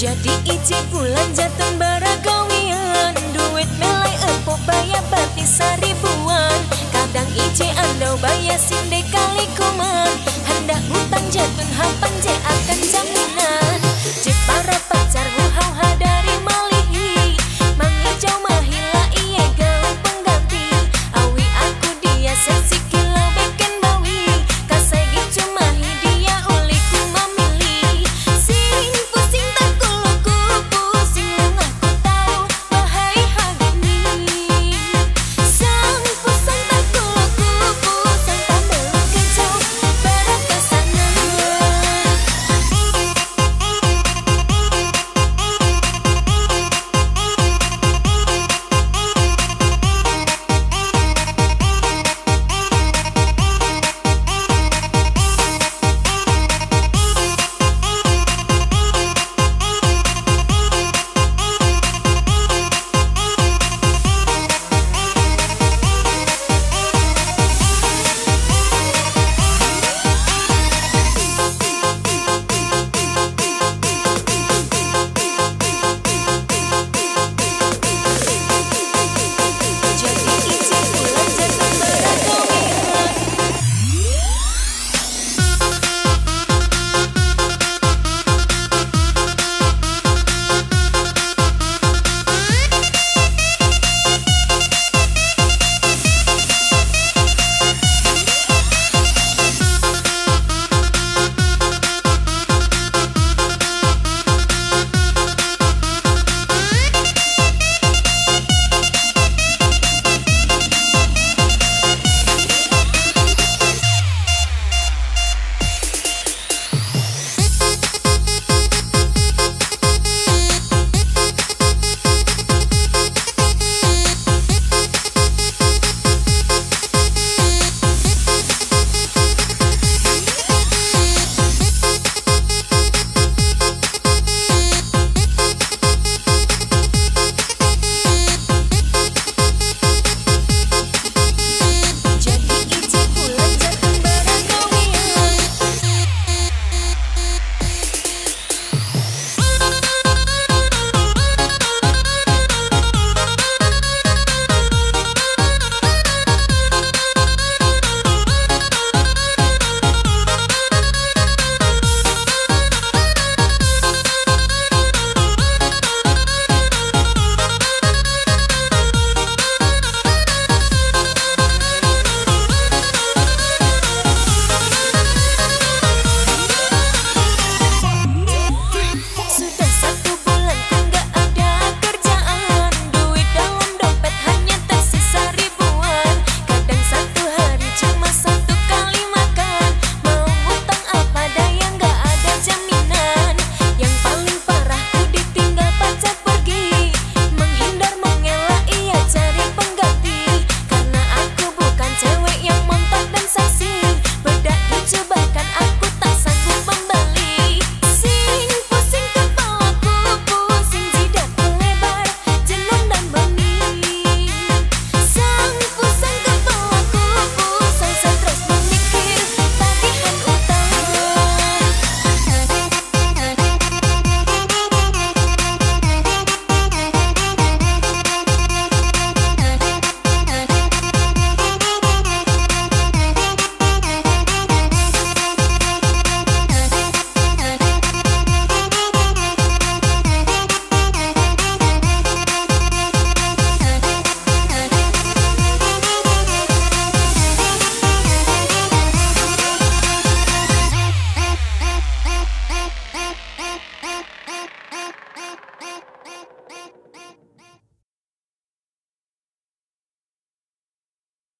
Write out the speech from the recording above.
Jadi ije bulan jatun baragawian. Duit melai empuk bayar batis seribuan. Kadang ije andau bayar sindek kali kuman Hendak hutang jatun hapan je